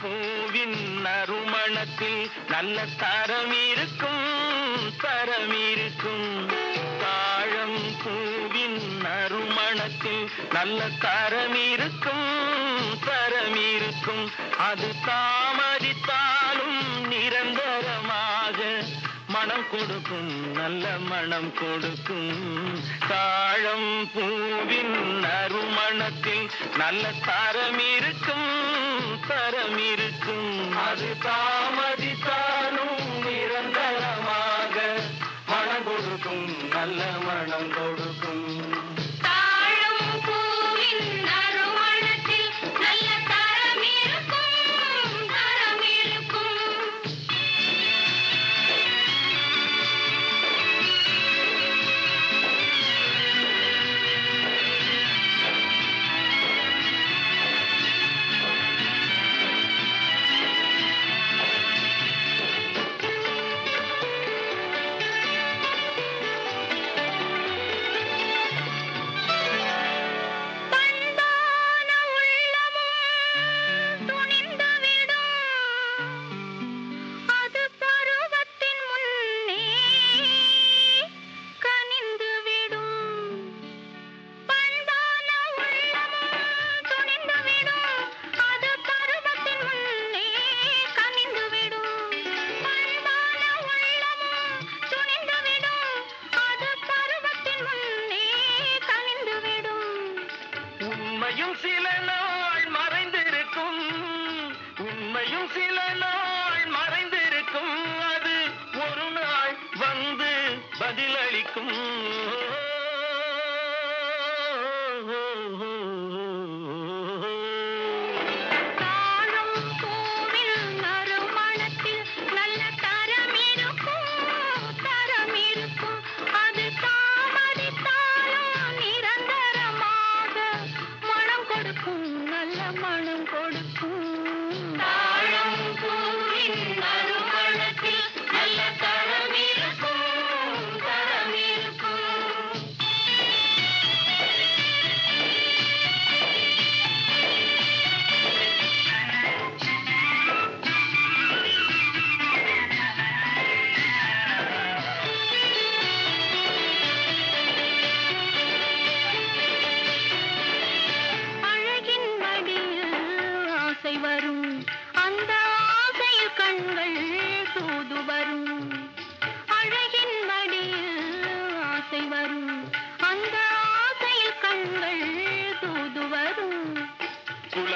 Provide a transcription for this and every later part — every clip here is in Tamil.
பூவின் நறுமணத்தில் நல்ல தரம் இருக்கும் தரம் இருக்கும். தாழம் பூவின் நறுமணத்தில் நல்ல தரம் இருக்கும் தரம் இருக்கும். அது தாமதித்தாலும் நிரந்த மனம் கொடுக்கும் நல்ல மனம் கொடுக்கும். தாழம் பூவின் அருமணத்தில் நல்ல தரம் இருக்கும் தரம் இருக்கும். அது தாம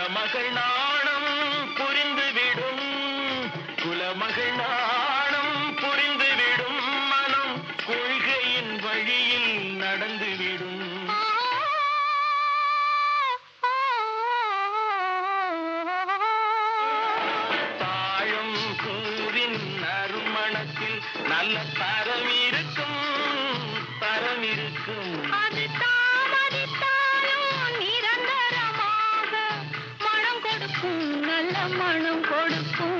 குலமகள் நாணம் புரிந்துவிடும். குலமகள் நாணம் புரிந்துவிடும் மனம் கொள்கையின் வழியில் நடந்துவிடும். தாழம் கூறின் நறுமணத்தில் நல்ல மனம் கொடுக்கும்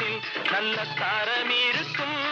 மனசில் நல்ல தரம் இருக்கும்.